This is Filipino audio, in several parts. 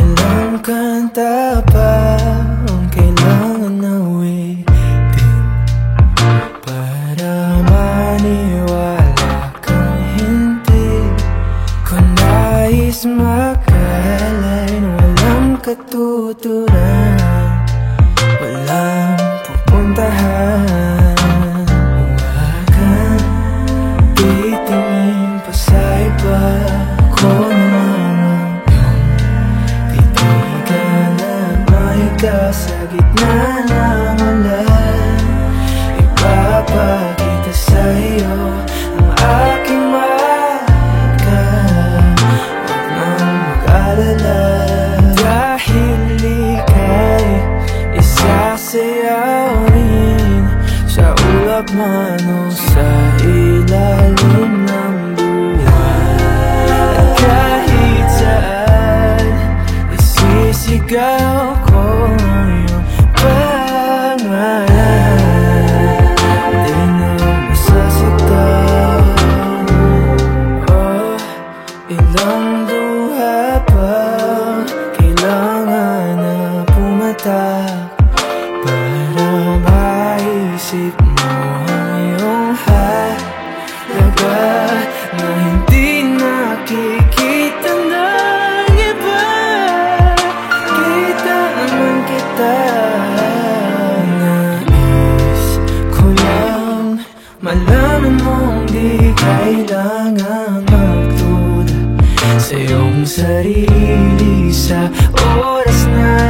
Inang kanta pa pa Kailangan na pumatak Para maisip mo. ang sarili sa oras na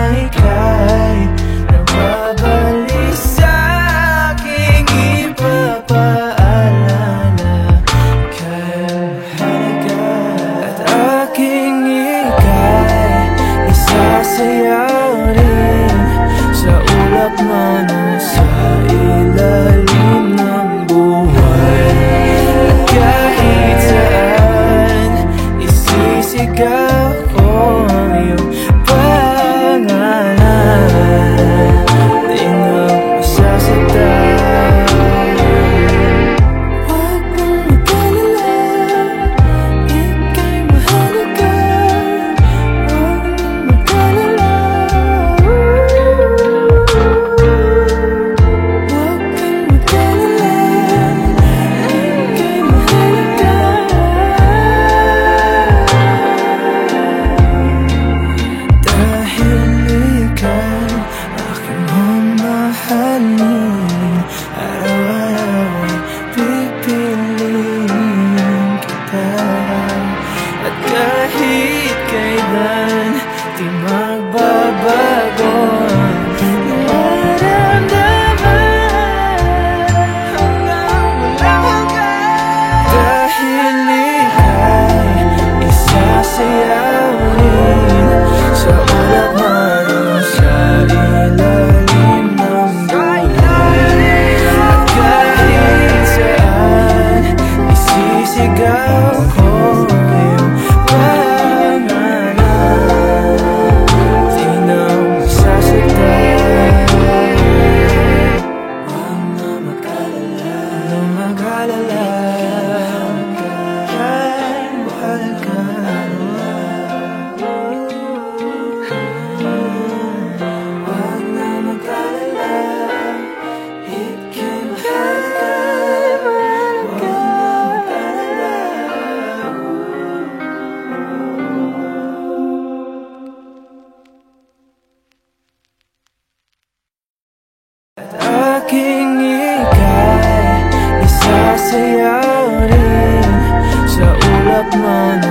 morning.